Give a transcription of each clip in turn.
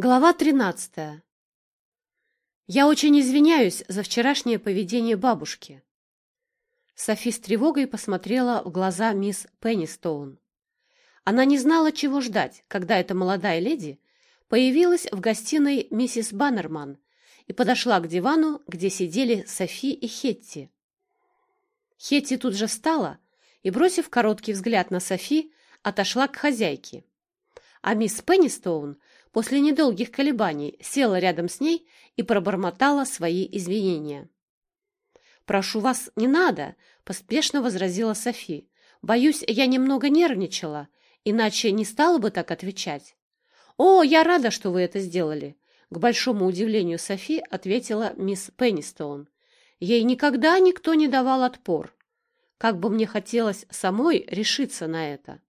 Глава 13. Я очень извиняюсь за вчерашнее поведение бабушки. Софи с тревогой посмотрела в глаза мисс Пеннистоун. Она не знала, чего ждать, когда эта молодая леди появилась в гостиной миссис Баннерман и подошла к дивану, где сидели Софи и Хетти. Хетти тут же встала и, бросив короткий взгляд на Софи, отошла к хозяйке. А мисс Пеннистоун после недолгих колебаний села рядом с ней и пробормотала свои извинения. «Прошу вас, не надо!» — поспешно возразила Софи. «Боюсь, я немного нервничала, иначе не стала бы так отвечать». «О, я рада, что вы это сделали!» К большому удивлению Софи ответила мисс Пеннистоун. Ей никогда никто не давал отпор. Как бы мне хотелось самой решиться на это.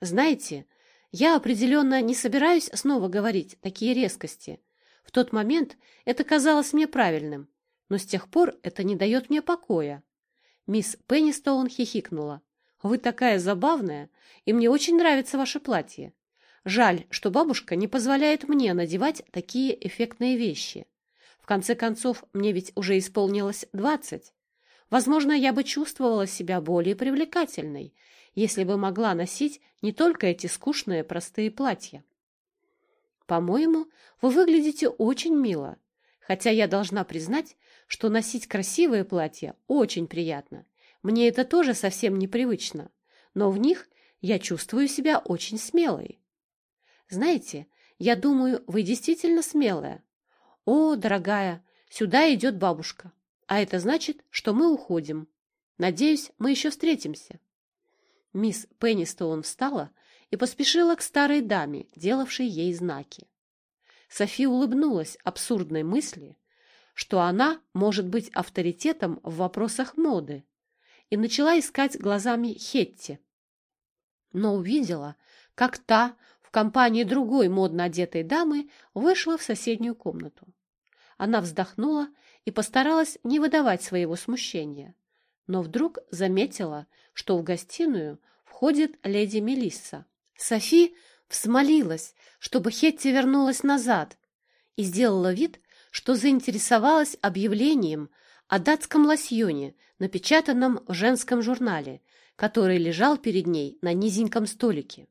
Знаете, я определенно не собираюсь снова говорить такие резкости. В тот момент это казалось мне правильным, но с тех пор это не дает мне покоя. Мисс Пеннистоун хихикнула. «Вы такая забавная, и мне очень нравится ваше платье. Жаль, что бабушка не позволяет мне надевать такие эффектные вещи. В конце концов, мне ведь уже исполнилось двадцать. Возможно, я бы чувствовала себя более привлекательной, если бы могла носить не только эти скучные простые платья. По-моему, вы выглядите очень мило, хотя я должна признать, что носить красивые платья очень приятно. Мне это тоже совсем непривычно, но в них я чувствую себя очень смелой. Знаете, я думаю, вы действительно смелая. О, дорогая, сюда идет бабушка, а это значит, что мы уходим. Надеюсь, мы еще встретимся. Мисс Пеннистоун встала и поспешила к старой даме, делавшей ей знаки. Софи улыбнулась абсурдной мысли, что она может быть авторитетом в вопросах моды, и начала искать глазами Хетти. Но увидела, как та в компании другой модно одетой дамы вышла в соседнюю комнату. Она вздохнула и постаралась не выдавать своего смущения но вдруг заметила, что в гостиную входит леди Мелисса. Софи взмолилась, чтобы Хетти вернулась назад, и сделала вид, что заинтересовалась объявлением о датском лосьоне, напечатанном в женском журнале, который лежал перед ней на низеньком столике.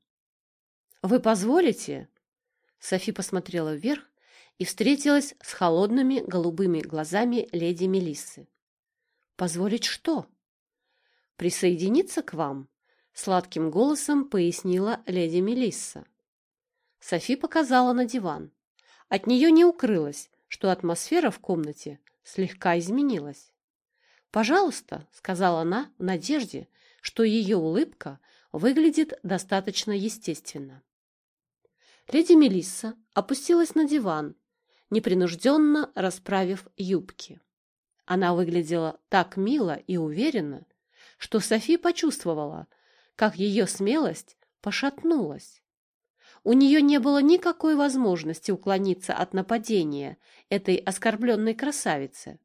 «Вы позволите?» Софи посмотрела вверх и встретилась с холодными голубыми глазами леди Мелиссы. Позволить что? Присоединиться к вам, сладким голосом пояснила леди Мелисса. Софи показала на диван. От нее не укрылось, что атмосфера в комнате слегка изменилась. «Пожалуйста», — сказала она в надежде, что ее улыбка выглядит достаточно естественно. Леди Мелисса опустилась на диван, непринужденно расправив юбки. Она выглядела так мило и уверенно, что Софи почувствовала, как ее смелость пошатнулась. У нее не было никакой возможности уклониться от нападения этой оскорбленной красавицы,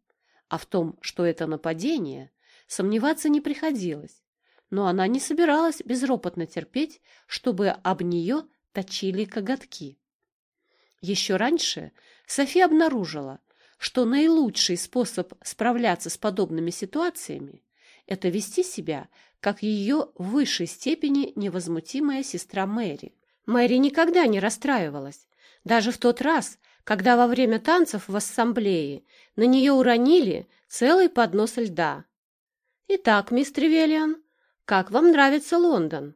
а в том, что это нападение, сомневаться не приходилось, но она не собиралась безропотно терпеть, чтобы об нее точили коготки. Еще раньше Софи обнаружила, что наилучший способ справляться с подобными ситуациями – это вести себя, как ее в высшей степени невозмутимая сестра Мэри. Мэри никогда не расстраивалась, даже в тот раз, когда во время танцев в ассамблее на нее уронили целый поднос льда. «Итак, мистер Тревелиан, как вам нравится Лондон?»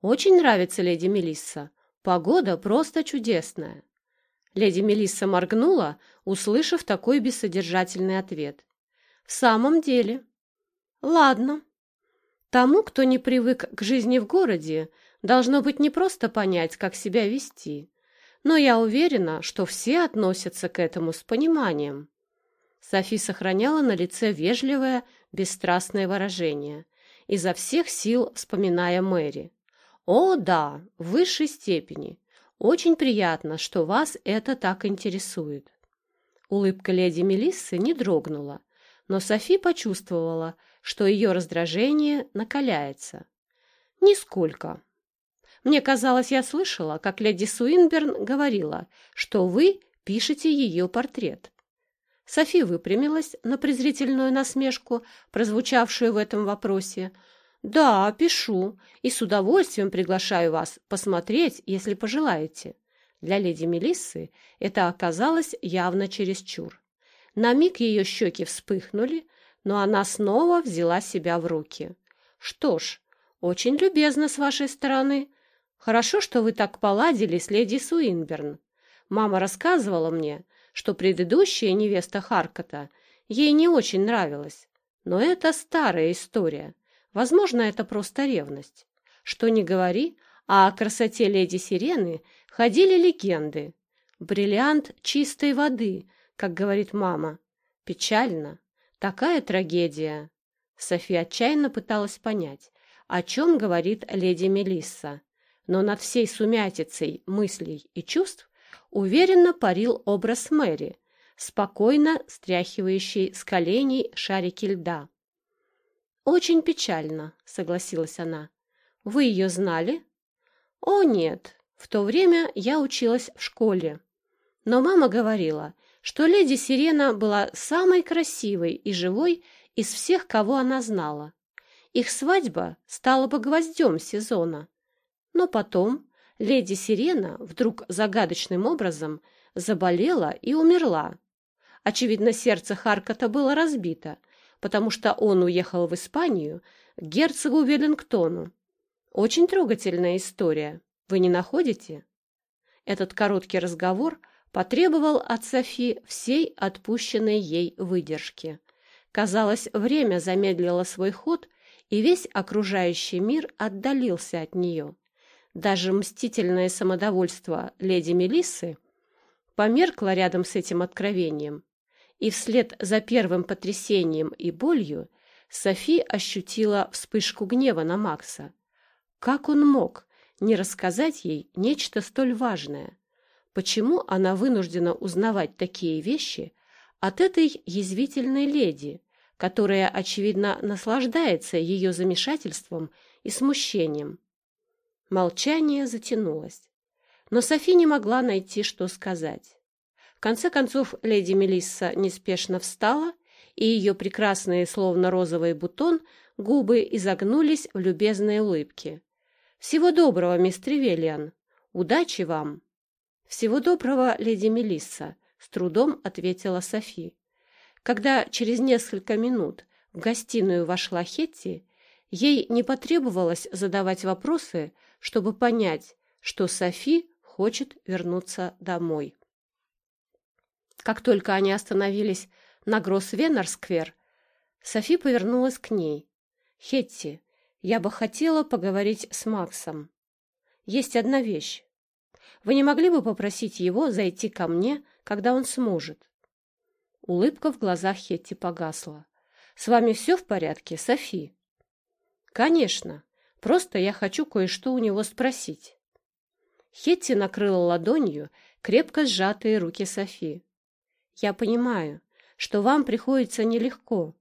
«Очень нравится, леди Мелисса. Погода просто чудесная». Леди Мелисса моргнула, услышав такой бессодержательный ответ. В самом деле. Ладно. Тому, кто не привык к жизни в городе, должно быть не просто понять, как себя вести. Но я уверена, что все относятся к этому с пониманием. Софи сохраняла на лице вежливое, бесстрастное выражение, изо всех сил вспоминая Мэри. «О, да, в высшей степени. Очень приятно, что вас это так интересует. Улыбка леди Мелиссы не дрогнула, но Софи почувствовала, что ее раздражение накаляется. Нисколько. Мне казалось, я слышала, как леди Суинберн говорила, что вы пишете ее портрет. Софи выпрямилась на презрительную насмешку, прозвучавшую в этом вопросе. «Да, пишу, и с удовольствием приглашаю вас посмотреть, если пожелаете». Для леди Мелиссы это оказалось явно чересчур. На миг ее щеки вспыхнули, но она снова взяла себя в руки. «Что ж, очень любезно с вашей стороны. Хорошо, что вы так поладили с леди Суинберн. Мама рассказывала мне, что предыдущая невеста Харкота ей не очень нравилась. Но это старая история. Возможно, это просто ревность. Что ни говори, а о красоте леди Сирены ходили легенды. Бриллиант чистой воды, как говорит мама. Печально. Такая трагедия. София отчаянно пыталась понять, о чем говорит леди Мелисса, но над всей сумятицей мыслей и чувств уверенно парил образ Мэри, спокойно стряхивающий с коленей шарики льда. «Очень печально», — согласилась она. «Вы ее знали?» «О, нет, в то время я училась в школе. Но мама говорила, что леди Сирена была самой красивой и живой из всех, кого она знала. Их свадьба стала бы гвоздем сезона. Но потом леди Сирена вдруг загадочным образом заболела и умерла. Очевидно, сердце Харкота было разбито, потому что он уехал в Испанию к герцогу Веллингтону. Очень трогательная история. Вы не находите? Этот короткий разговор потребовал от Софи всей отпущенной ей выдержки. Казалось, время замедлило свой ход, и весь окружающий мир отдалился от нее. Даже мстительное самодовольство леди Мелиссы померкло рядом с этим откровением, и вслед за первым потрясением и болью Софи ощутила вспышку гнева на Макса. Как он мог не рассказать ей нечто столь важное? Почему она вынуждена узнавать такие вещи от этой язвительной леди, которая, очевидно, наслаждается ее замешательством и смущением? Молчание затянулось, но Софи не могла найти, что сказать. В конце концов, леди Мелисса неспешно встала, и ее прекрасные, словно розовый бутон, губы изогнулись в любезной улыбке. «Всего доброго, мисс Тревелиан! Удачи вам!» «Всего доброго, леди Мелисса!» — с трудом ответила Софи. Когда через несколько минут в гостиную вошла Хетти, ей не потребовалось задавать вопросы, чтобы понять, что Софи хочет вернуться домой. Как только они остановились на Гросс-Веннер-сквер, Софи повернулась к ней. «Хетти, я бы хотела поговорить с Максом. Есть одна вещь. Вы не могли бы попросить его зайти ко мне, когда он сможет?» Улыбка в глазах Хетти погасла. «С вами все в порядке, Софи?» «Конечно. Просто я хочу кое-что у него спросить. Хетти накрыла ладонью крепко сжатые руки Софи. Я понимаю, что вам приходится нелегко,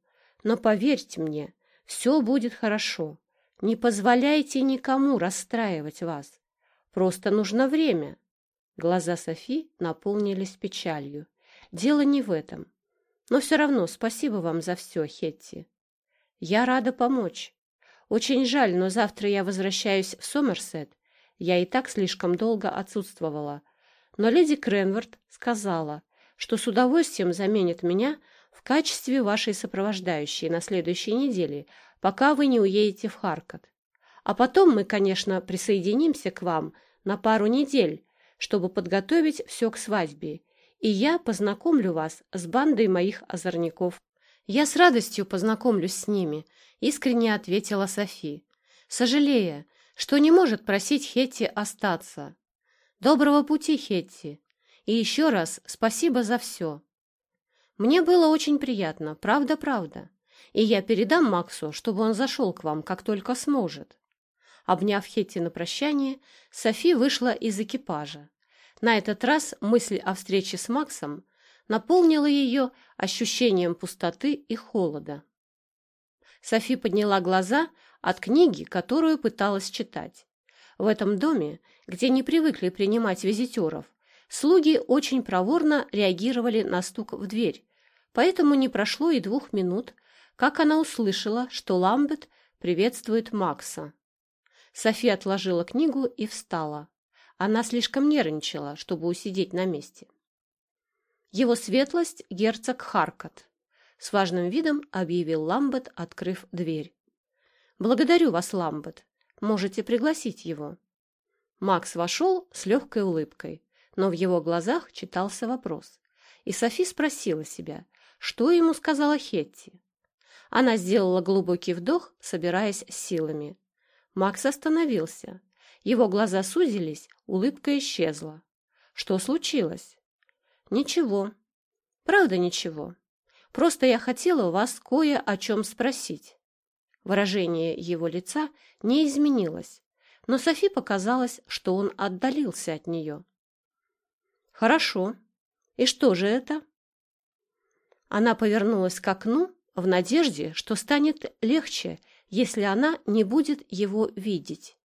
но поверьте мне, все будет хорошо. Не позволяйте никому расстраивать вас. Просто нужно время. Глаза Софи наполнились печалью. Дело не в этом. Но все равно спасибо вам за все, Хетти. Я рада помочь. Очень жаль, но завтра я возвращаюсь в Сомерсет. Я и так слишком долго отсутствовала. Но леди Кренвард сказала, что с удовольствием заменит меня в качестве вашей сопровождающей на следующей неделе, пока вы не уедете в Харкот. А потом мы, конечно, присоединимся к вам на пару недель, чтобы подготовить все к свадьбе, и я познакомлю вас с бандой моих озорников. Я с радостью познакомлюсь с ними, искренне ответила Софи, сожалея, что не может просить Хетти остаться. Доброго пути, Хетти, и еще раз спасибо за все. Мне было очень приятно, правда-правда, и я передам Максу, чтобы он зашел к вам, как только сможет. Обняв Хетти на прощание, Софи вышла из экипажа. На этот раз мысль о встрече с Максом наполнила ее ощущением пустоты и холода. Софи подняла глаза от книги, которую пыталась читать. В этом доме, где не привыкли принимать визитеров, слуги очень проворно реагировали на стук в дверь, поэтому не прошло и двух минут, как она услышала, что Ламбет приветствует Макса. София отложила книгу и встала. Она слишком нервничала, чтобы усидеть на месте. Его светлость — герцог Харкот. С важным видом объявил Ламбет, открыв дверь. «Благодарю вас, Ламбет. Можете пригласить его». Макс вошел с легкой улыбкой, но в его глазах читался вопрос. И Софи спросила себя, что ему сказала Хетти. Она сделала глубокий вдох, собираясь силами. Макс остановился. Его глаза сузились, улыбка исчезла. Что случилось? Ничего. Правда, ничего. Просто я хотела у вас кое о чем спросить. Выражение его лица не изменилось, но Софи показалось, что он отдалился от нее. «Хорошо. И что же это?» Она повернулась к окну в надежде, что станет легче, если она не будет его видеть.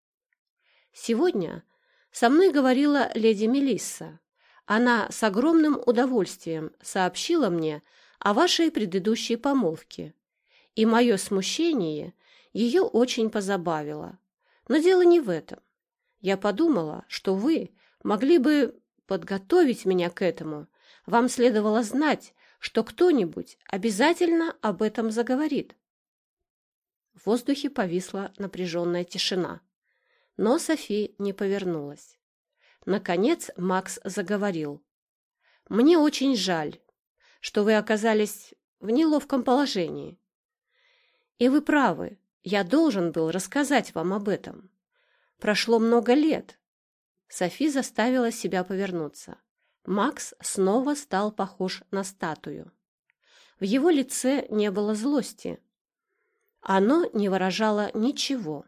Сегодня со мной говорила леди Мелисса. Она с огромным удовольствием сообщила мне о вашей предыдущей помолвке, и мое смущение ее очень позабавило. Но дело не в этом. Я подумала, что вы могли бы подготовить меня к этому. Вам следовало знать, что кто-нибудь обязательно об этом заговорит. В воздухе повисла напряженная тишина. Но Софи не повернулась. Наконец Макс заговорил. «Мне очень жаль, что вы оказались в неловком положении. И вы правы, я должен был рассказать вам об этом. Прошло много лет». Софи заставила себя повернуться. Макс снова стал похож на статую. В его лице не было злости, оно не выражало ничего.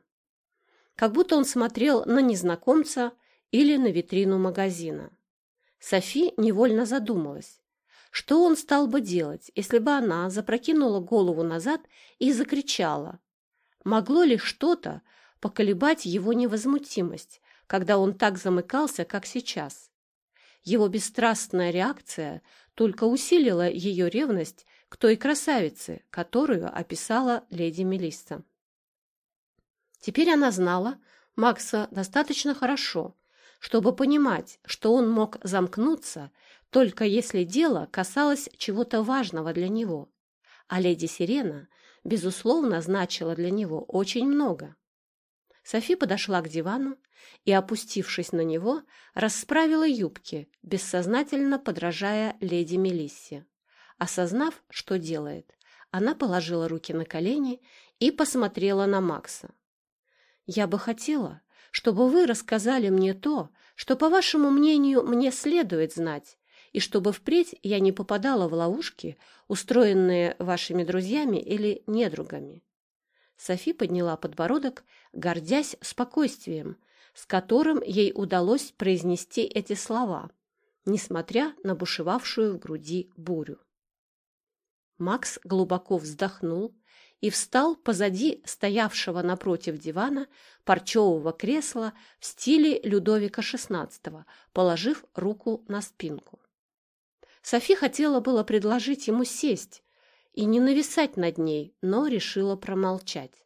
Как будто он смотрел на незнакомца или на витрину магазина. Софи невольно задумалась, что он стал бы делать, если бы она запрокинула голову назад и закричала. Могло ли что-то поколебать его невозмутимость, когда он так замыкался, как сейчас? Его бесстрастная реакция только усилила ее ревность к той красавице, которую описала леди Мелисса. Теперь она знала Макса достаточно хорошо, чтобы понимать, что он мог замкнуться, только если дело касалось чего-то важного для него, а леди Сирена, безусловно, значила для него очень много. Софи подошла к дивану и, опустившись на него, расправила юбки, бессознательно подражая леди Мелиссе. Осознав, что делает, она положила руки на колени и посмотрела на Макса. «Я бы хотела, чтобы вы рассказали мне то, что, по вашему мнению, мне следует знать, и чтобы впредь я не попадала в ловушки, устроенные вашими друзьями или недругами». Софи подняла подбородок, гордясь спокойствием, с которым ей удалось произнести эти слова, несмотря на бушевавшую в груди бурю. Макс глубоко вздохнул и встал позади стоявшего напротив дивана парчевого кресла в стиле Людовика XVI, положив руку на спинку. Софи хотела было предложить ему сесть и не нависать над ней, но решила промолчать.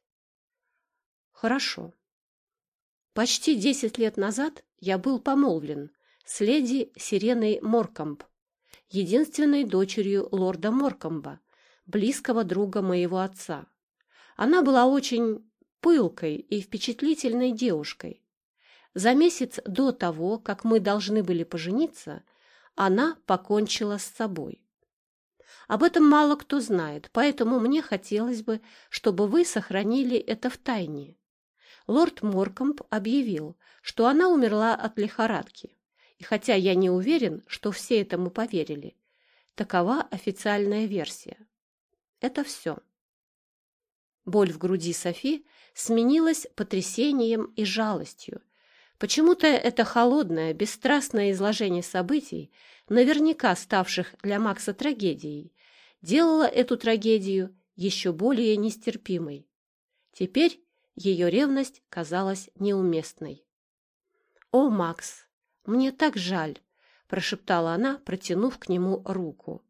Хорошо. Почти десять лет назад я был помолвлен с леди Сиреной Моркомб, единственной дочерью лорда Моркомба, близкого друга моего отца. Она была очень пылкой и впечатлительной девушкой. За месяц до того, как мы должны были пожениться, она покончила с собой. Об этом мало кто знает, поэтому мне хотелось бы, чтобы вы сохранили это в тайне. Лорд Моркомб объявил, что она умерла от лихорадки. И хотя я не уверен, что все этому поверили, такова официальная версия. Это все. Боль в груди Софи сменилась потрясением и жалостью. Почему-то это холодное, бесстрастное изложение событий, наверняка ставших для Макса трагедией, делало эту трагедию еще более нестерпимой. Теперь ее ревность казалась неуместной. «О, Макс, мне так жаль!» — прошептала она, протянув к нему руку.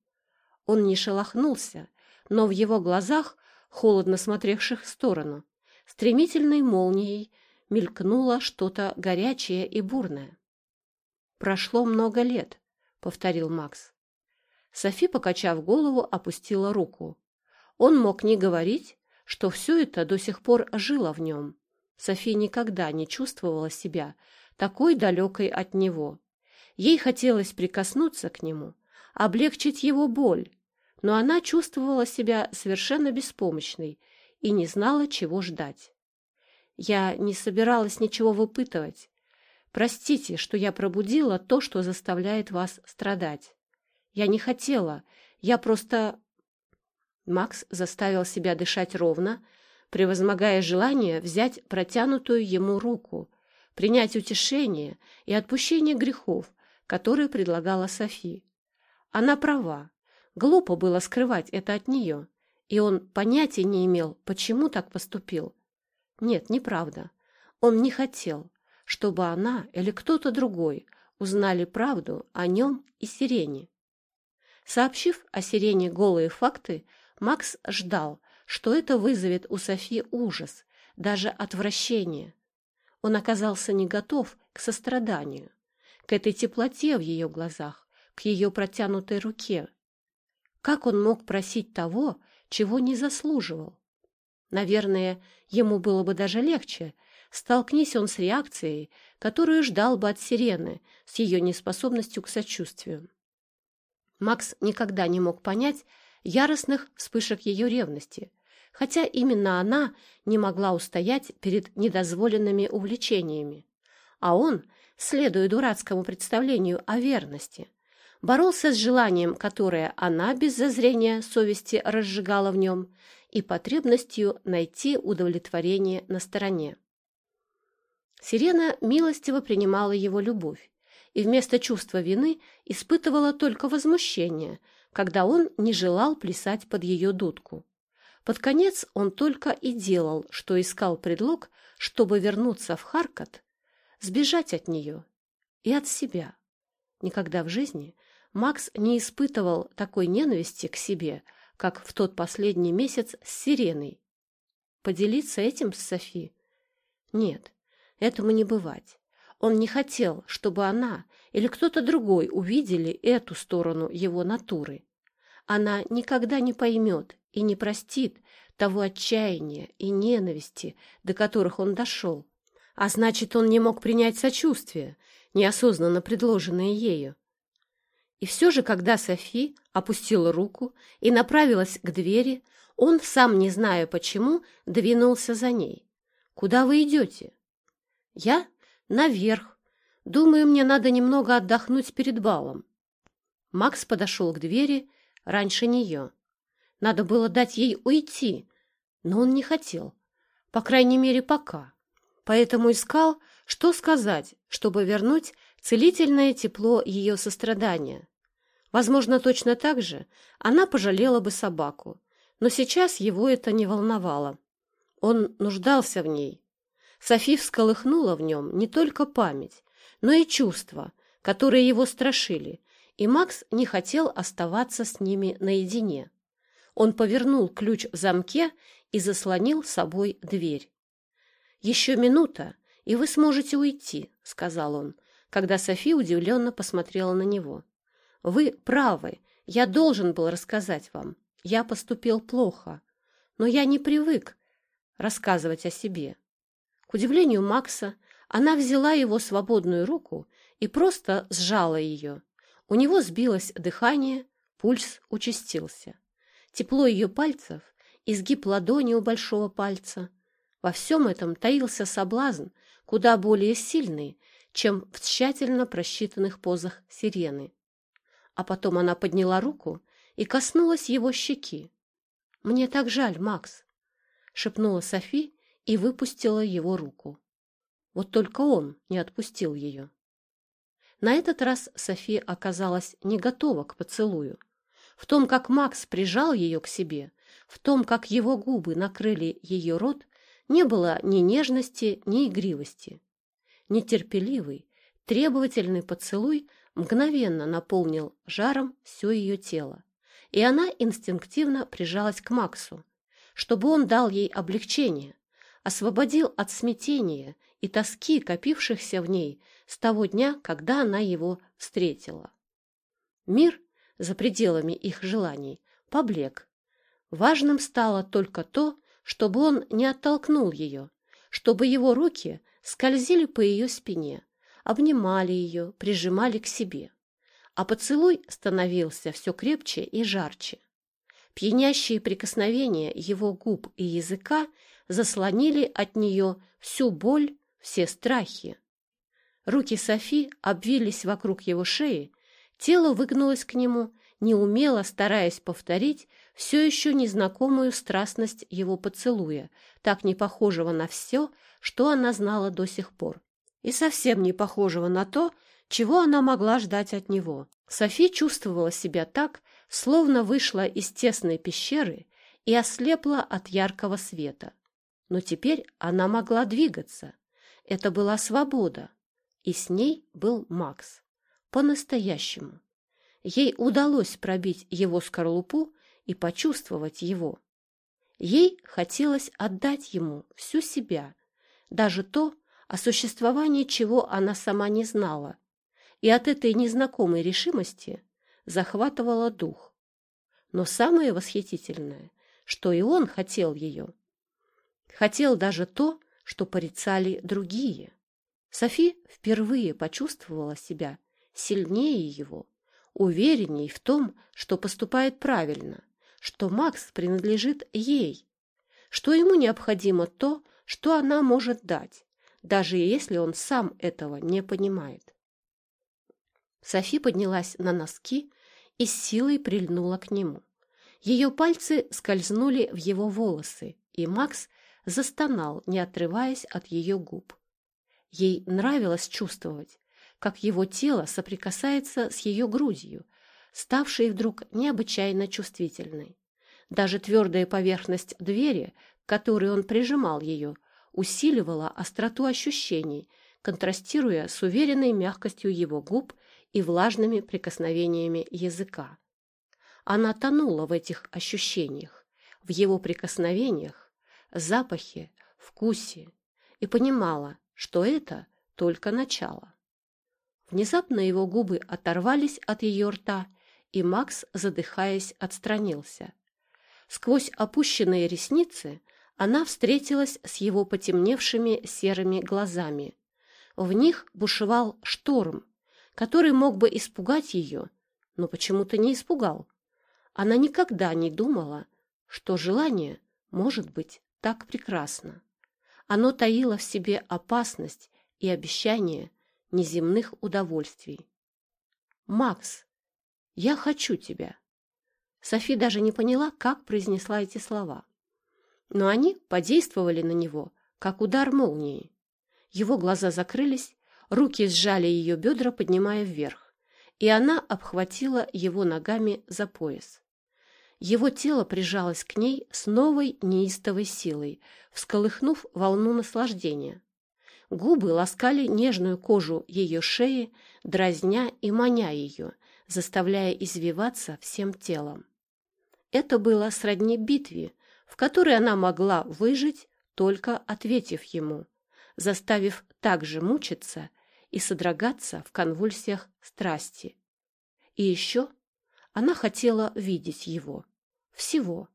Он не шелохнулся, но в его глазах, холодно смотревших в сторону, стремительной молнией мелькнуло что-то горячее и бурное. «Прошло много лет», — повторил Макс. Софи, покачав голову, опустила руку. Он мог не говорить, что все это до сих пор жило в нем. Софи никогда не чувствовала себя такой далекой от него. Ей хотелось прикоснуться к нему, облегчить его боль, но она чувствовала себя совершенно беспомощной и не знала, чего ждать. Я не собиралась ничего выпытывать. Простите, что я пробудила то, что заставляет вас страдать. Я не хотела, я просто... Макс заставил себя дышать ровно, превозмогая желание взять протянутую ему руку, принять утешение и отпущение грехов, которые предлагала Софи. Она права. Глупо было скрывать это от нее, и он понятия не имел, почему так поступил. Нет, неправда. Он не хотел, чтобы она или кто-то другой узнали правду о нем и Сирене. Сообщив о Сирене голые факты, Макс ждал, что это вызовет у Софи ужас, даже отвращение. Он оказался не готов к состраданию, к этой теплоте в ее глазах, к ее протянутой руке, как он мог просить того, чего не заслуживал? Наверное, ему было бы даже легче, столкнись он с реакцией, которую ждал бы от сирены, с ее неспособностью к сочувствию. Макс никогда не мог понять яростных вспышек ее ревности, хотя именно она не могла устоять перед недозволенными увлечениями. А он, следуя дурацкому представлению о верности, боролся с желанием, которое она без зазрения совести разжигала в нем, и потребностью найти удовлетворение на стороне. Сирена милостиво принимала его любовь и вместо чувства вины испытывала только возмущение, когда он не желал плясать под ее дудку. Под конец он только и делал, что искал предлог, чтобы вернуться в Харкот, сбежать от нее и от себя. Никогда в жизни Макс не испытывал такой ненависти к себе, как в тот последний месяц с Сиреной. Поделиться этим с Софи? Нет, этому не бывать. Он не хотел, чтобы она или кто-то другой увидели эту сторону его натуры. Она никогда не поймет и не простит того отчаяния и ненависти, до которых он дошел. А значит, он не мог принять сочувствие, неосознанно предложенное ею. И все же, когда Софи опустила руку и направилась к двери, он, сам не зная почему, двинулся за ней. «Куда вы идете?» «Я? Наверх. Думаю, мне надо немного отдохнуть перед балом». Макс подошел к двери раньше нее. Надо было дать ей уйти, но он не хотел. По крайней мере, пока. Поэтому искал, что сказать, чтобы вернуть целительное тепло ее сострадания. Возможно, точно так же она пожалела бы собаку, но сейчас его это не волновало. Он нуждался в ней. Софи всколыхнула в нем не только память, но и чувства, которые его страшили, и Макс не хотел оставаться с ними наедине. Он повернул ключ в замке и заслонил собой дверь. «Еще минута, и вы сможете уйти», — сказал он, когда Софи удивленно посмотрела на него. «Вы правы, я должен был рассказать вам. Я поступил плохо, но я не привык рассказывать о себе». К удивлению Макса, она взяла его свободную руку и просто сжала ее. У него сбилось дыхание, пульс участился. Тепло ее пальцев, изгиб ладони у большого пальца. Во всем этом таился соблазн, куда более сильный, чем в тщательно просчитанных позах сирены. А потом она подняла руку и коснулась его щеки. «Мне так жаль, Макс», — шепнула Софи и выпустила его руку. Вот только он не отпустил ее. На этот раз Софи оказалась не готова к поцелую. В том, как Макс прижал ее к себе, в том, как его губы накрыли ее рот, не было ни нежности, ни игривости. Нетерпеливый, Требовательный поцелуй мгновенно наполнил жаром все ее тело, и она инстинктивно прижалась к Максу, чтобы он дал ей облегчение, освободил от смятения и тоски, копившихся в ней с того дня, когда она его встретила. Мир за пределами их желаний поблек. Важным стало только то, чтобы он не оттолкнул ее, чтобы его руки скользили по ее спине, обнимали ее, прижимали к себе. А поцелуй становился все крепче и жарче. Пьянящие прикосновения его губ и языка заслонили от нее всю боль, все страхи. Руки Софи обвились вокруг его шеи, тело выгнулось к нему, неумело стараясь повторить все еще незнакомую страстность его поцелуя, так не похожего на все, что она знала до сих пор, и совсем не похожего на то, чего она могла ждать от него. Софи чувствовала себя так, словно вышла из тесной пещеры и ослепла от яркого света. Но теперь она могла двигаться. Это была свобода. И с ней был Макс. По-настоящему. Ей удалось пробить его скорлупу и почувствовать его. Ей хотелось отдать ему всю себя, даже то, о существовании чего она сама не знала. И от этой незнакомой решимости захватывала дух. Но самое восхитительное, что и он хотел ее. Хотел даже то, что порицали другие. Софи впервые почувствовала себя сильнее его, уверенней в том, что поступает правильно, что Макс принадлежит ей, что ему необходимо то, что она может дать, даже если он сам этого не понимает. Софи поднялась на носки и с силой прильнула к нему. Ее пальцы скользнули в его волосы, и Макс застонал, не отрываясь от ее губ. Ей нравилось чувствовать, как его тело соприкасается с ее грудью, ставшей вдруг необычайно чувствительной. Даже твердая поверхность двери, к которой он прижимал ее, усиливала остроту ощущений, контрастируя с уверенной мягкостью его губ и влажными прикосновениями языка. Она тонула в этих ощущениях, в его прикосновениях, запахе, вкусе и понимала, что это только начало. Внезапно его губы оторвались от ее рта, и Макс, задыхаясь, отстранился. Сквозь опущенные ресницы она встретилась с его потемневшими серыми глазами. В них бушевал шторм, который мог бы испугать ее, но почему-то не испугал. Она никогда не думала, что желание может быть так прекрасно. Оно таило в себе опасность и обещание неземных удовольствий. «Макс, я хочу тебя!» Софи даже не поняла, как произнесла эти слова. Но они подействовали на него, как удар молнии. Его глаза закрылись, руки сжали ее бедра, поднимая вверх, и она обхватила его ногами за пояс. Его тело прижалось к ней с новой неистовой силой, всколыхнув волну наслаждения. Губы ласкали нежную кожу ее шеи, дразня и маня ее, заставляя извиваться всем телом. Это было сродни битве, в которой она могла выжить, только ответив ему, заставив также мучиться и содрогаться в конвульсиях страсти. И еще она хотела видеть его, всего,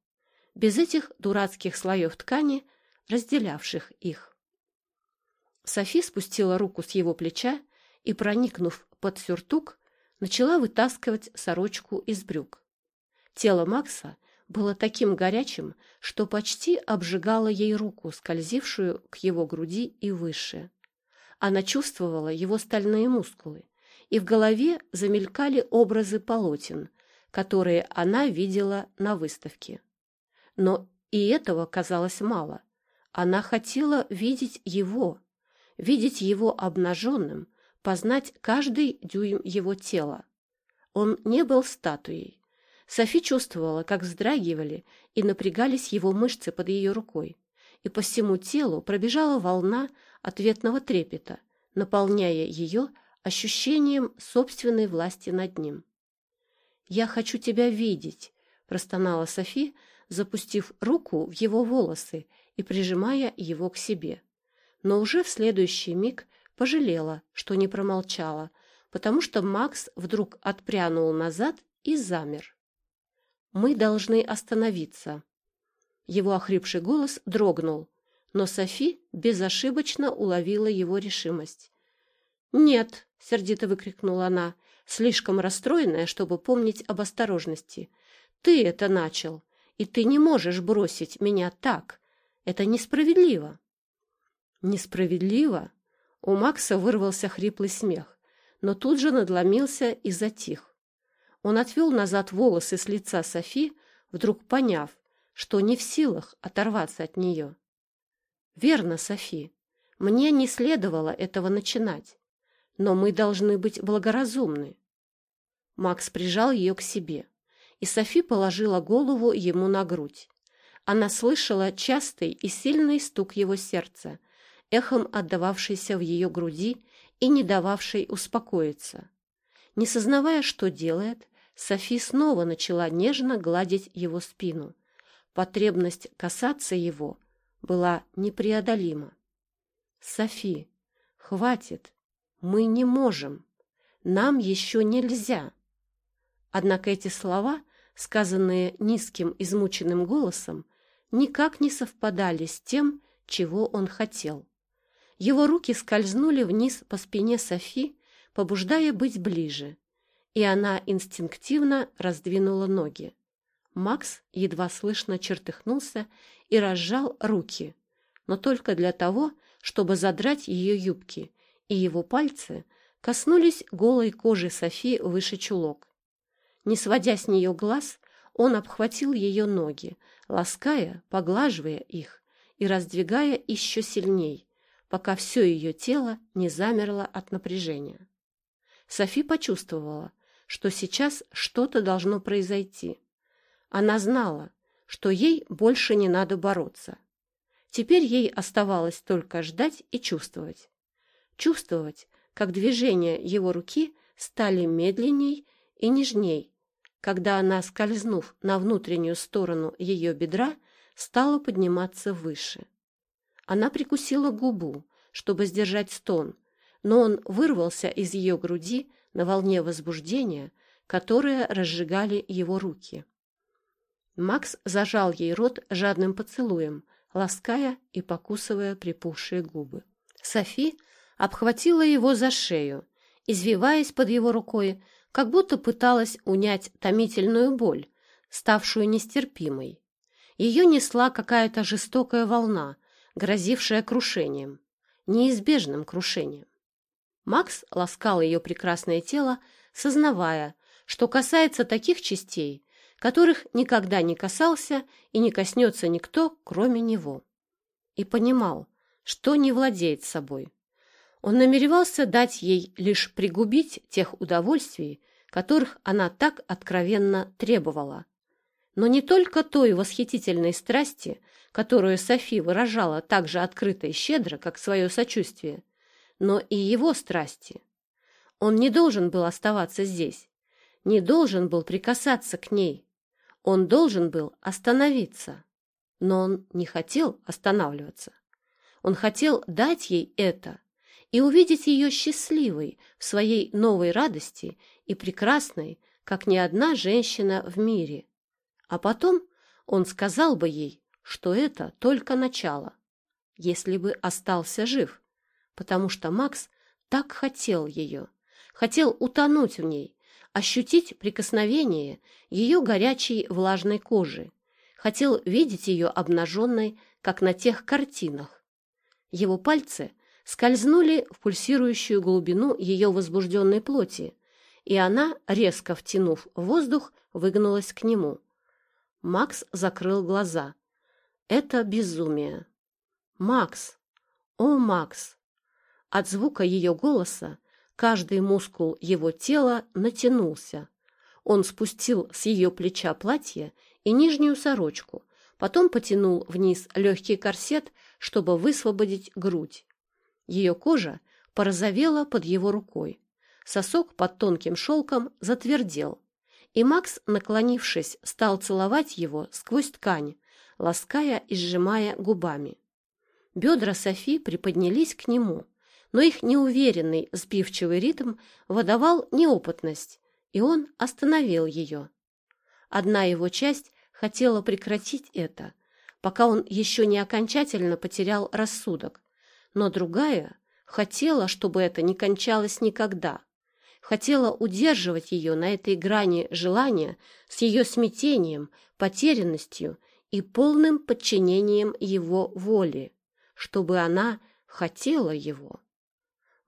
без этих дурацких слоев ткани, разделявших их. Софи спустила руку с его плеча и, проникнув под сюртук, начала вытаскивать сорочку из брюк. Тело Макса было таким горячим, что почти обжигало ей руку, скользившую к его груди и выше. Она чувствовала его стальные мускулы, и в голове замелькали образы полотен, которые она видела на выставке. Но и этого казалось мало. Она хотела видеть его, видеть его обнаженным, познать каждый дюйм его тела. Он не был статуей. Софи чувствовала, как вздрагивали и напрягались его мышцы под ее рукой, и по всему телу пробежала волна ответного трепета, наполняя ее ощущением собственной власти над ним. «Я хочу тебя видеть», — простонала Софи, запустив руку в его волосы и прижимая его к себе. Но уже в следующий миг пожалела, что не промолчала, потому что Макс вдруг отпрянул назад и замер. «Мы должны остановиться». Его охрипший голос дрогнул, но Софи безошибочно уловила его решимость. «Нет», — сердито выкрикнула она, слишком расстроенная, чтобы помнить об осторожности. «Ты это начал, и ты не можешь бросить меня так. Это несправедливо». «Несправедливо?» У Макса вырвался хриплый смех, но тут же надломился и затих. Он отвел назад волосы с лица Софи, вдруг поняв, что не в силах оторваться от нее. «Верно, Софи, мне не следовало этого начинать, но мы должны быть благоразумны». Макс прижал ее к себе, и Софи положила голову ему на грудь. Она слышала частый и сильный стук его сердца, эхом отдававшийся в ее груди и не дававший успокоиться. Не сознавая, что делает, Софи снова начала нежно гладить его спину. Потребность касаться его была непреодолима. «Софи, хватит! Мы не можем! Нам еще нельзя!» Однако эти слова, сказанные низким измученным голосом, никак не совпадали с тем, чего он хотел. Его руки скользнули вниз по спине Софи, побуждая быть ближе, и она инстинктивно раздвинула ноги. Макс едва слышно чертыхнулся и разжал руки, но только для того, чтобы задрать ее юбки, и его пальцы коснулись голой кожи Софи выше чулок. Не сводя с нее глаз, он обхватил ее ноги, лаская, поглаживая их и раздвигая еще сильней, пока все ее тело не замерло от напряжения. Софи почувствовала, что сейчас что-то должно произойти. Она знала, что ей больше не надо бороться. Теперь ей оставалось только ждать и чувствовать. Чувствовать, как движения его руки стали медленней и нежней, когда она, скользнув на внутреннюю сторону ее бедра, стала подниматься выше. Она прикусила губу, чтобы сдержать стон, но он вырвался из ее груди на волне возбуждения, которые разжигали его руки. Макс зажал ей рот жадным поцелуем, лаская и покусывая припухшие губы. Софи обхватила его за шею, извиваясь под его рукой, как будто пыталась унять томительную боль, ставшую нестерпимой. Ее несла какая-то жестокая волна, грозившая крушением, неизбежным крушением. Макс ласкал ее прекрасное тело, сознавая, что касается таких частей, которых никогда не касался и не коснется никто, кроме него. И понимал, что не владеет собой. Он намеревался дать ей лишь пригубить тех удовольствий, которых она так откровенно требовала. Но не только той восхитительной страсти, которую Софи выражала так же открыто и щедро, как свое сочувствие, но и его страсти. Он не должен был оставаться здесь, не должен был прикасаться к ней, он должен был остановиться, но он не хотел останавливаться. Он хотел дать ей это и увидеть ее счастливой в своей новой радости и прекрасной, как ни одна женщина в мире. А потом он сказал бы ей, что это только начало, если бы остался жив, потому что Макс так хотел ее, хотел утонуть в ней, ощутить прикосновение ее горячей влажной кожи, хотел видеть ее обнаженной, как на тех картинах. Его пальцы скользнули в пульсирующую глубину ее возбужденной плоти, и она, резко втянув воздух, выгнулась к нему. Макс закрыл глаза. Это безумие. Макс! О, Макс! От звука ее голоса Каждый мускул его тела натянулся. Он спустил с ее плеча платье и нижнюю сорочку, потом потянул вниз легкий корсет, чтобы высвободить грудь. Ее кожа порозовела под его рукой. Сосок под тонким шелком затвердел, и Макс, наклонившись, стал целовать его сквозь ткань, лаская и сжимая губами. Бедра Софи приподнялись к нему, но их неуверенный, сбивчивый ритм выдавал неопытность, и он остановил ее. Одна его часть хотела прекратить это, пока он еще не окончательно потерял рассудок, но другая хотела, чтобы это не кончалось никогда, хотела удерживать ее на этой грани желания с ее смятением, потерянностью и полным подчинением его воле, чтобы она хотела его.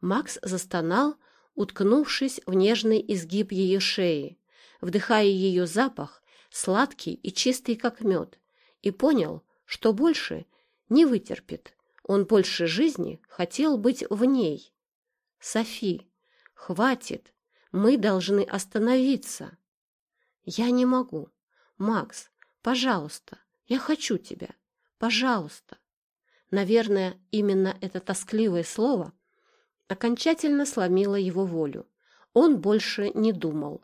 Макс застонал, уткнувшись в нежный изгиб ее шеи, вдыхая ее запах, сладкий и чистый, как мед, и понял, что больше не вытерпит. Он больше жизни хотел быть в ней. «Софи, хватит, мы должны остановиться». «Я не могу. Макс, пожалуйста, я хочу тебя. Пожалуйста». Наверное, именно это тоскливое слово окончательно сломило его волю. Он больше не думал.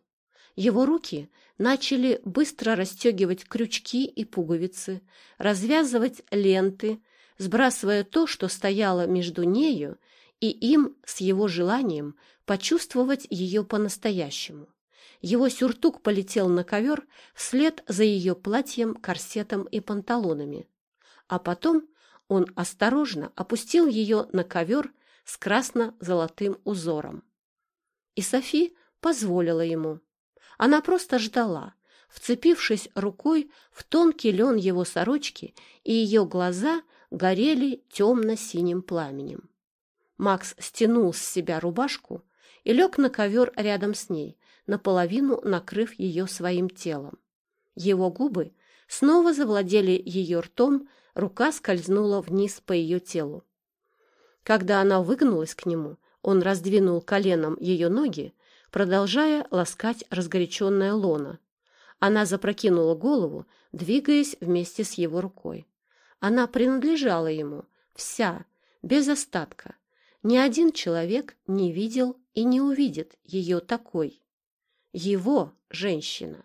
Его руки начали быстро расстегивать крючки и пуговицы, развязывать ленты, сбрасывая то, что стояло между нею и им с его желанием почувствовать ее по-настоящему. Его сюртук полетел на ковер вслед за ее платьем, корсетом и панталонами. А потом он осторожно опустил ее на ковер с красно-золотым узором. И Софи позволила ему. Она просто ждала, вцепившись рукой в тонкий лен его сорочки, и ее глаза горели темно-синим пламенем. Макс стянул с себя рубашку и лег на ковер рядом с ней, наполовину накрыв ее своим телом. Его губы снова завладели ее ртом, рука скользнула вниз по ее телу. Когда она выгнулась к нему, он раздвинул коленом ее ноги, продолжая ласкать разгоряченное лона. Она запрокинула голову, двигаясь вместе с его рукой. Она принадлежала ему, вся, без остатка. Ни один человек не видел и не увидит ее такой. Его женщина.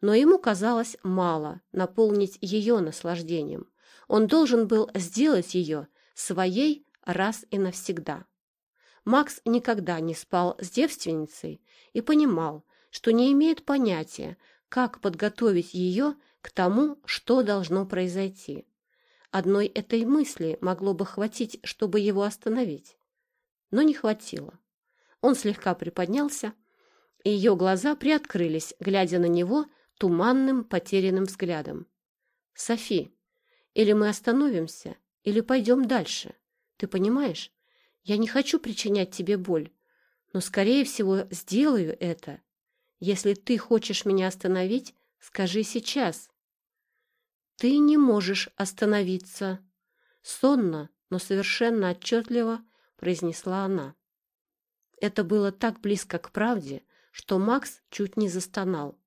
Но ему казалось мало наполнить ее наслаждением. Он должен был сделать ее своей раз и навсегда. Макс никогда не спал с девственницей и понимал, что не имеет понятия, как подготовить ее к тому, что должно произойти. Одной этой мысли могло бы хватить, чтобы его остановить. Но не хватило. Он слегка приподнялся, ее глаза приоткрылись, глядя на него туманным, потерянным взглядом. «Софи, или мы остановимся, или пойдем дальше. Ты понимаешь? Я не хочу причинять тебе боль, но, скорее всего, сделаю это. Если ты хочешь меня остановить, скажи сейчас». «Ты не можешь остановиться!» Сонно, но совершенно отчетливо произнесла она. Это было так близко к правде, что Макс чуть не застонал.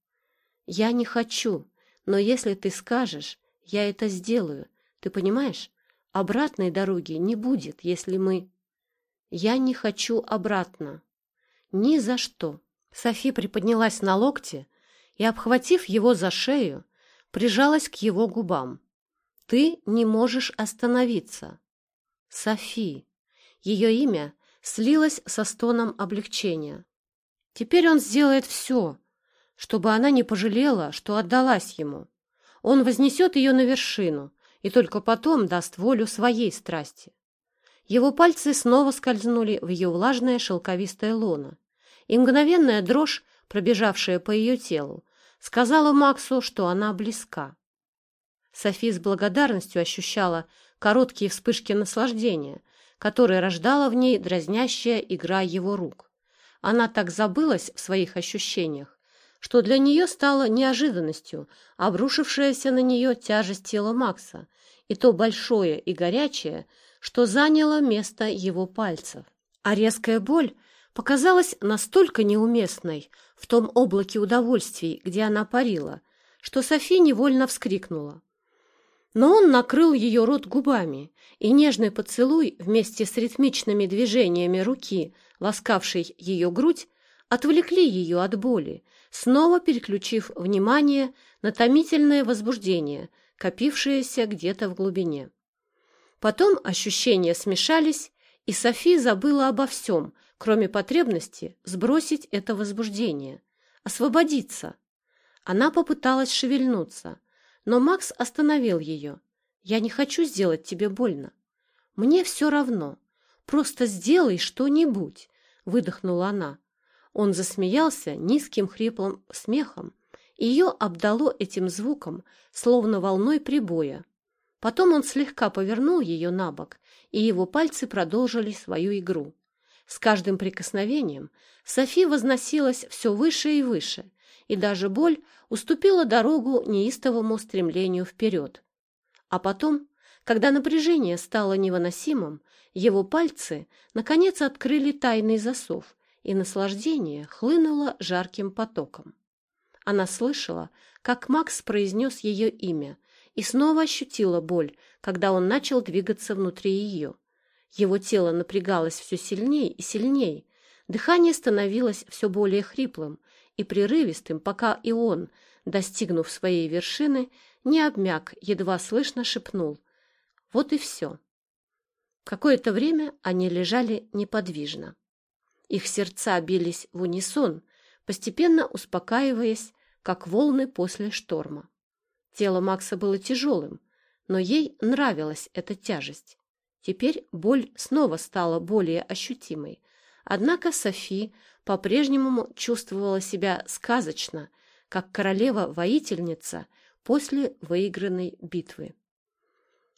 «Я не хочу, но если ты скажешь, я это сделаю. Ты понимаешь? Обратной дороги не будет, если мы...» «Я не хочу обратно. Ни за что!» Софи приподнялась на локте и, обхватив его за шею, прижалась к его губам. «Ты не можешь остановиться!» «Софи!» Ее имя слилось со стоном облегчения. Теперь он сделает все, чтобы она не пожалела, что отдалась ему. Он вознесет ее на вершину и только потом даст волю своей страсти. Его пальцы снова скользнули в ее влажное шелковистое лоно, и мгновенная дрожь, пробежавшая по ее телу, сказала Максу, что она близка. Софи с благодарностью ощущала короткие вспышки наслаждения, которые рождала в ней дразнящая игра его рук. Она так забылась в своих ощущениях, что для нее стало неожиданностью обрушившаяся на нее тяжесть тела Макса и то большое и горячее, что заняло место его пальцев. А резкая боль показалась настолько неуместной в том облаке удовольствий, где она парила, что Софи невольно вскрикнула. Но он накрыл ее рот губами, и нежный поцелуй вместе с ритмичными движениями руки ласкавший ее грудь, отвлекли ее от боли, снова переключив внимание на томительное возбуждение, копившееся где-то в глубине. Потом ощущения смешались, и Софи забыла обо всем, кроме потребности сбросить это возбуждение, освободиться. Она попыталась шевельнуться, но Макс остановил ее. «Я не хочу сделать тебе больно. Мне все равно. Просто сделай что-нибудь», — выдохнула она. Он засмеялся низким хриплым смехом, ее обдало этим звуком, словно волной прибоя. Потом он слегка повернул ее на бок, и его пальцы продолжили свою игру. С каждым прикосновением Софи возносилась все выше и выше, и даже боль уступила дорогу неистовому стремлению вперед. А потом, когда напряжение стало невыносимым, его пальцы, наконец, открыли тайный засов, и наслаждение хлынуло жарким потоком. Она слышала, как Макс произнес ее имя, и снова ощутила боль, когда он начал двигаться внутри ее. Его тело напрягалось все сильнее и сильнее, дыхание становилось все более хриплым и прерывистым, пока и он, достигнув своей вершины, не обмяк, едва слышно шепнул. Вот и все. Какое-то время они лежали неподвижно. Их сердца бились в унисон, постепенно успокаиваясь, как волны после шторма. Тело Макса было тяжелым, но ей нравилась эта тяжесть. Теперь боль снова стала более ощутимой. Однако Софи по-прежнему чувствовала себя сказочно, как королева-воительница после выигранной битвы.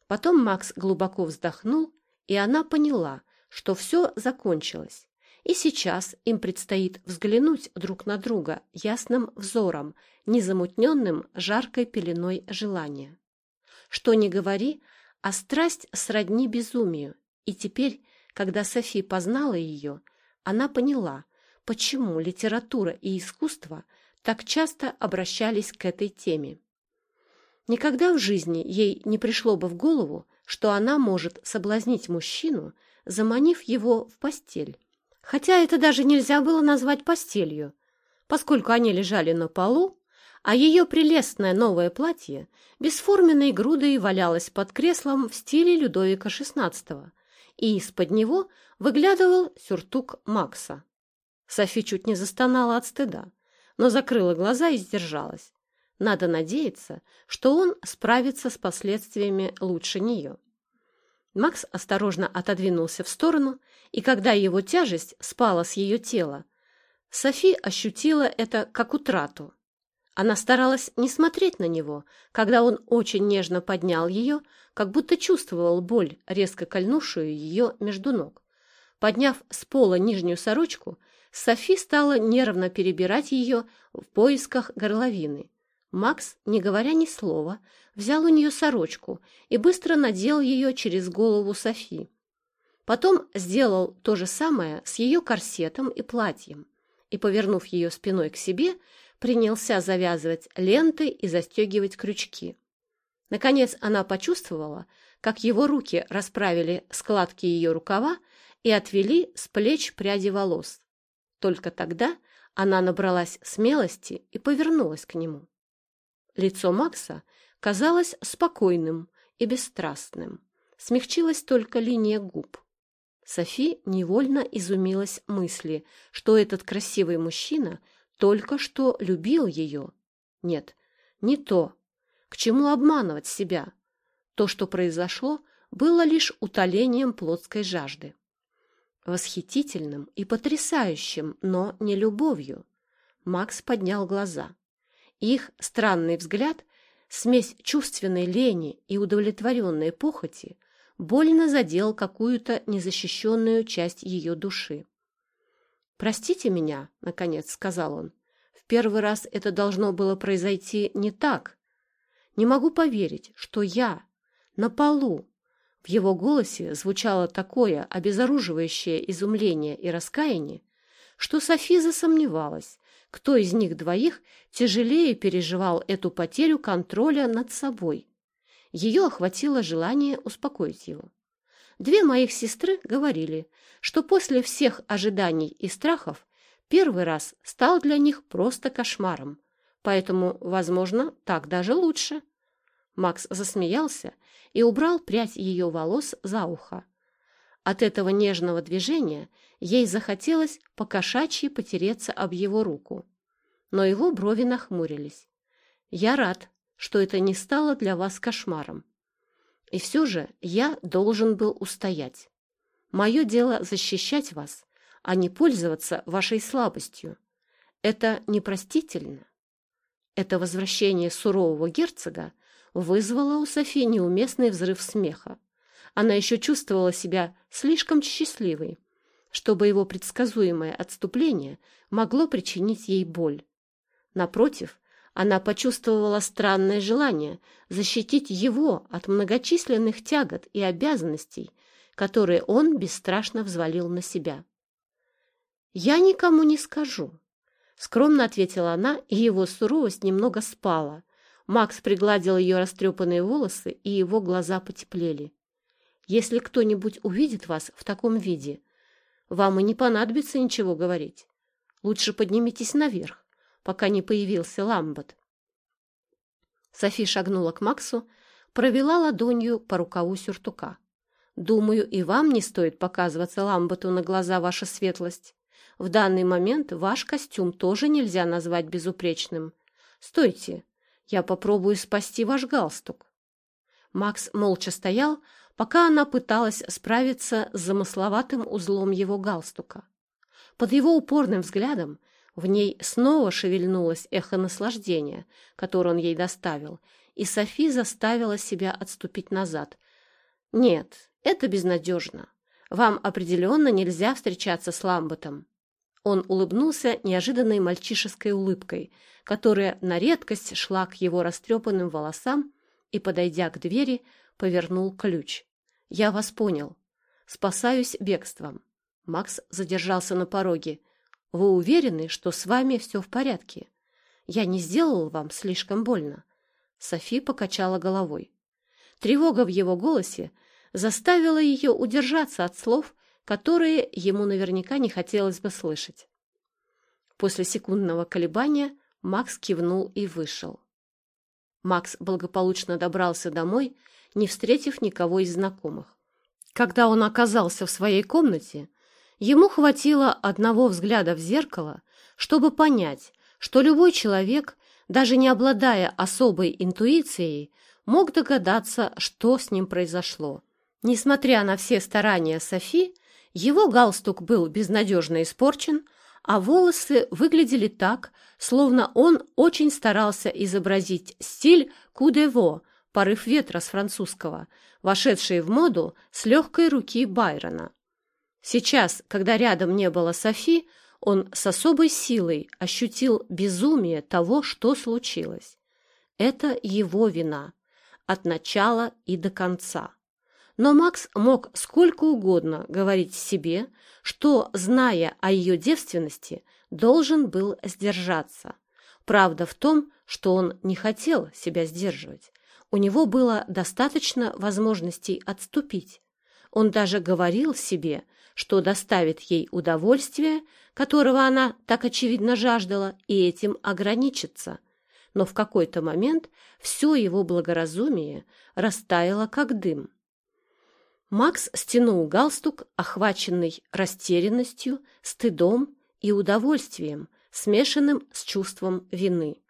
Потом Макс глубоко вздохнул, и она поняла, что все закончилось, и сейчас им предстоит взглянуть друг на друга ясным взором, незамутненным жаркой пеленой желания. Что ни говори, а страсть сродни безумию, и теперь, когда Софи познала ее, она поняла, почему литература и искусство так часто обращались к этой теме. Никогда в жизни ей не пришло бы в голову, что она может соблазнить мужчину, заманив его в постель хотя это даже нельзя было назвать постелью, поскольку они лежали на полу, а ее прелестное новое платье бесформенной грудой валялось под креслом в стиле Людовика XVI, и из-под него выглядывал сюртук Макса. Софи чуть не застонала от стыда, но закрыла глаза и сдержалась. Надо надеяться, что он справится с последствиями лучше нее. Макс осторожно отодвинулся в сторону, и когда его тяжесть спала с ее тела, Софи ощутила это как утрату. Она старалась не смотреть на него, когда он очень нежно поднял ее, как будто чувствовал боль, резко кольнувшую ее между ног. Подняв с пола нижнюю сорочку, Софи стала нервно перебирать ее в поисках горловины. Макс, не говоря ни слова, взял у нее сорочку и быстро надел ее через голову Софи. Потом сделал то же самое с ее корсетом и платьем и, повернув ее спиной к себе, принялся завязывать ленты и застегивать крючки. Наконец она почувствовала, как его руки расправили складки ее рукава и отвели с плеч пряди волос. Только тогда она набралась смелости и повернулась к нему. Лицо Макса казалось спокойным и бесстрастным. Смягчилась только линия губ. Софи невольно изумилась мысли, что этот красивый мужчина только что любил ее. Нет, не то. К чему обманывать себя? То, что произошло, было лишь утолением плотской жажды. Восхитительным и потрясающим, но не любовью. Макс поднял глаза. Их странный взгляд, смесь чувственной лени и удовлетворенной похоти, больно задел какую-то незащищенную часть ее души. «Простите меня», — наконец сказал он. «В первый раз это должно было произойти не так. Не могу поверить, что я на полу». В его голосе звучало такое обезоруживающее изумление и раскаяние, что Софи засомневалась, кто из них двоих тяжелее переживал эту потерю контроля над собой. Ее охватило желание успокоить его. Две моих сестры говорили, что после всех ожиданий и страхов первый раз стал для них просто кошмаром, поэтому, возможно, так даже лучше. Макс засмеялся и убрал прядь ее волос за ухо. От этого нежного движения ей захотелось покошачьи потереться об его руку. Но его брови нахмурились. «Я рад, что это не стало для вас кошмаром. И все же я должен был устоять. Мое дело защищать вас, а не пользоваться вашей слабостью. Это непростительно. Это возвращение сурового герцога вызвало у Софи неуместный взрыв смеха. Она еще чувствовала себя слишком счастливой, чтобы его предсказуемое отступление могло причинить ей боль. Напротив, она почувствовала странное желание защитить его от многочисленных тягот и обязанностей, которые он бесстрашно взвалил на себя. «Я никому не скажу», — скромно ответила она, и его суровость немного спала. Макс пригладил ее растрепанные волосы, и его глаза потеплели. «Если кто-нибудь увидит вас в таком виде, вам и не понадобится ничего говорить. Лучше поднимитесь наверх пока не появился Ламбот. Софи шагнула к Максу, провела ладонью по рукаву сюртука. «Думаю, и вам не стоит показываться Ламботу на глаза, ваша светлость. В данный момент ваш костюм тоже нельзя назвать безупречным. Стойте, я попробую спасти ваш галстук». Макс молча стоял, пока она пыталась справиться с замысловатым узлом его галстука. Под его упорным взглядом в ней снова шевельнулось эхо наслаждения, которое он ей доставил, и Софи заставила себя отступить назад. «Нет, это безнадежно. Вам определенно нельзя встречаться с Ламботом». Он улыбнулся неожиданной мальчишеской улыбкой, которая на редкость шла к его растрепанным волосам и, подойдя к двери, повернул ключ. «Я вас понял. Спасаюсь бегством». Макс задержался на пороге. Вы уверены, что с вами все в порядке? Я не сделал вам слишком больно?» Софи покачала головой. Тревога в его голосе заставила ее удержаться от слов, которые ему наверняка не хотелось бы слышать. После секундного колебания Макс кивнул и вышел. Макс благополучно добрался домой, не встретив никого из знакомых. Когда он оказался в своей комнате, Ему хватило одного взгляда в зеркало, чтобы понять, что любой человек, даже не обладая особой интуицией, мог догадаться, что с ним произошло. Несмотря на все старания Софи, его галстук был безнадежно испорчен, а волосы выглядели так, словно он очень старался изобразить стиль кудево, порыв ветра с французского, вошедший в моду с легкой руки Байрона. Сейчас, когда рядом не было Софи, он с особой силой ощутил безумие того, что случилось. Это его вина, от начала и до конца. Но Макс мог сколько угодно говорить себе, что, зная о ее девственности, должен был сдержаться. Правда в том, что он не хотел себя сдерживать. У него было достаточно возможностей отступить. Он даже говорил себе, что доставит ей удовольствие, которого она так очевидно жаждала, и этим ограничится. Но в какой-то момент все его благоразумие растаяло, как дым. Макс стянул галстук, охваченный растерянностью, стыдом и удовольствием, смешанным с чувством вины.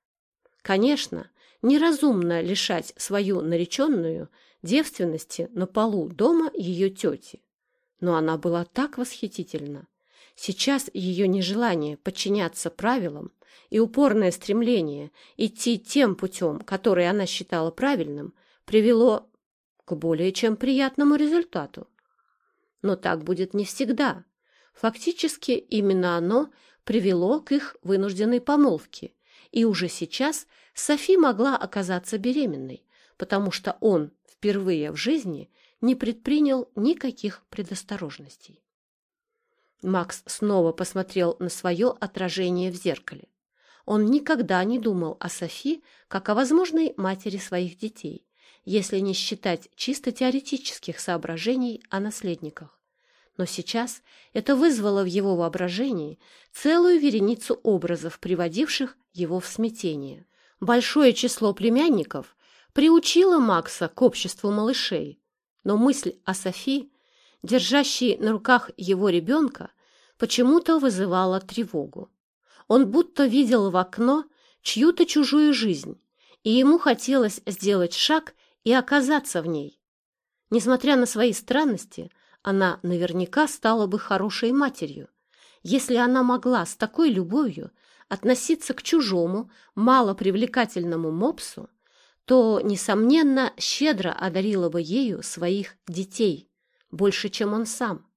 Конечно, неразумно лишать свою нареченную девственности на полу дома ее тети но она была так восхитительна. Сейчас ее нежелание подчиняться правилам и упорное стремление идти тем путем, который она считала правильным, привело к более чем приятному результату. Но так будет не всегда. Фактически именно оно привело к их вынужденной помолвке, и уже сейчас Софи могла оказаться беременной, потому что он впервые в жизни не предпринял никаких предосторожностей. Макс снова посмотрел на свое отражение в зеркале. Он никогда не думал о Софи как о возможной матери своих детей. если не считать чисто теоретических соображений о наследниках. Но сейчас это вызвало в его воображении целую вереницу образов, приводивших его в смятение. Большое число племянников приучило Макса к обществу малышей, но мысль о Софи, держащей на руках его ребенка, почему-то вызывала тревогу. Он будто видел в окно чью-то чужую жизнь, и ему хотелось сделать шаг и оказаться в ней. Несмотря на свои странности, она наверняка стала бы хорошей матерью, если она могла с такой любовью относиться к чужому, малопривлекательному мопсу, то, несомненно, щедро одарила бы ею своих детей, больше, чем он сам.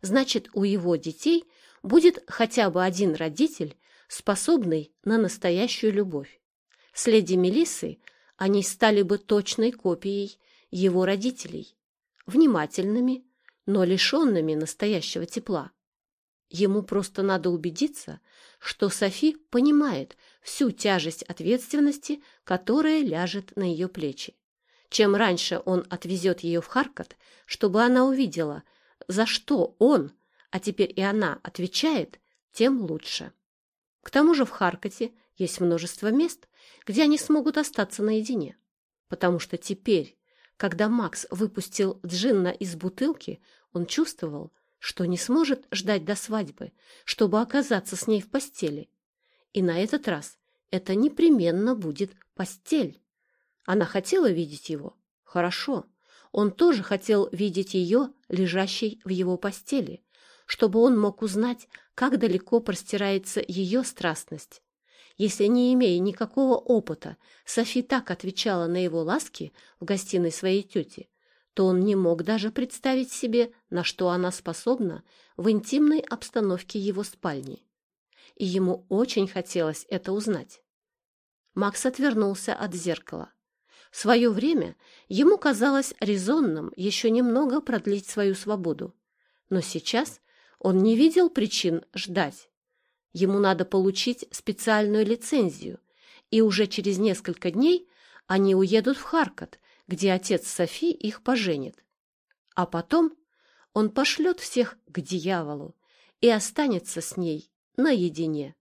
Значит, у его детей будет хотя бы один родитель, способный на настоящую любовь. С леди Мелиссой они стали бы точной копией его родителей, внимательными, но лишенными настоящего тепла. Ему просто надо убедиться, что Софи понимает всю тяжесть ответственности, которая ляжет на ее плечи. Чем раньше он отвезет ее в Харкот, чтобы она увидела, за что он, а теперь и она, отвечает, тем лучше. К тому же в Харкоте есть множество мест, где они смогут остаться наедине. Потому что теперь, когда Макс выпустил Джинна из бутылки, он чувствовал, что не сможет ждать до свадьбы, чтобы оказаться с ней в постели. И на этот раз это непременно будет постель. Она хотела видеть его? Хорошо. Он тоже хотел видеть ее, лежащей в его постели, чтобы он мог узнать, как далеко простирается ее страстность. Если, не имея никакого опыта, Софи так отвечала на его ласки в гостиной своей тети, то он не мог даже представить себе, на что она способна в интимной обстановке его спальни. И ему очень хотелось это узнать. Макс отвернулся от зеркала. В свое время ему казалось резонным еще немного продлить свою свободу, но сейчас он не видел причин ждать. Ему надо получить специальную лицензию, и уже через несколько дней они уедут в Харкот, где отец Софи их поженит. А потом он пошлет всех к дьяволу и останется с ней наедине.